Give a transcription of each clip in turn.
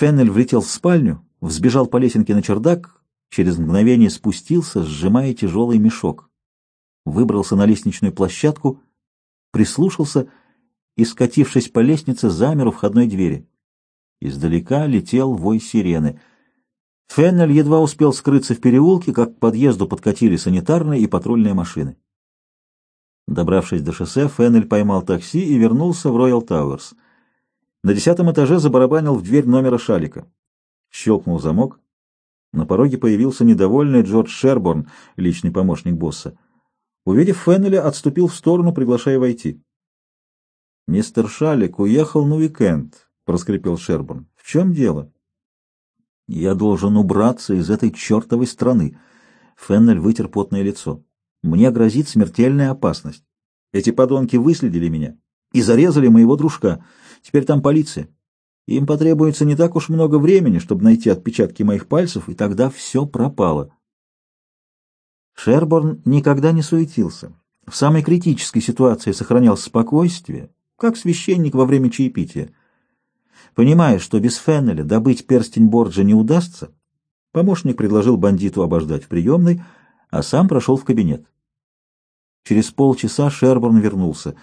Феннель влетел в спальню, взбежал по лесенке на чердак, через мгновение спустился, сжимая тяжелый мешок. Выбрался на лестничную площадку, прислушался и, скатившись по лестнице, замер у входной двери. Издалека летел вой сирены. Феннель едва успел скрыться в переулке, как к подъезду подкатили санитарные и патрульные машины. Добравшись до шоссе, Феннель поймал такси и вернулся в Роял Тауэрс. На десятом этаже забарабанил в дверь номера Шалика. Щелкнул замок. На пороге появился недовольный Джордж Шерборн, личный помощник босса. Увидев Феннеля, отступил в сторону, приглашая войти. «Мистер Шалик уехал на уикенд», — проскрипел Шерборн. «В чем дело?» «Я должен убраться из этой чертовой страны». Феннель вытер потное лицо. «Мне грозит смертельная опасность. Эти подонки выследили меня и зарезали моего дружка. Теперь там полиция. Им потребуется не так уж много времени, чтобы найти отпечатки моих пальцев, и тогда все пропало. Шерборн никогда не суетился. В самой критической ситуации сохранял спокойствие, как священник во время чаепития. Понимая, что без Феннеля добыть перстень Борджа не удастся, помощник предложил бандиту обождать в приемной, а сам прошел в кабинет. Через полчаса Шерборн вернулся.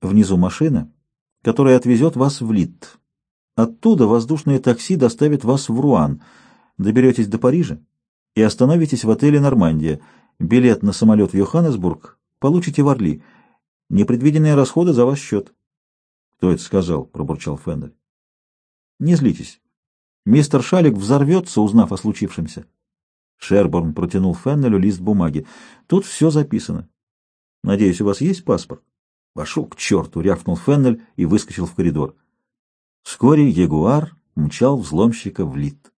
Внизу машина, которая отвезет вас в Литт. Оттуда воздушное такси доставит вас в Руан. Доберетесь до Парижа и остановитесь в отеле «Нормандия». Билет на самолет в Йоханнесбург получите в Орли. Непредвиденные расходы за ваш счет. — Кто это сказал? — пробурчал Феннель. — Не злитесь. Мистер Шалик взорвется, узнав о случившемся. Шерборн протянул Феннелю лист бумаги. Тут все записано. Надеюсь, у вас есть паспорт? Пошел к черту, рявкнул Феннель и выскочил в коридор. Вскоре Ягуар мчал взломщика в лит.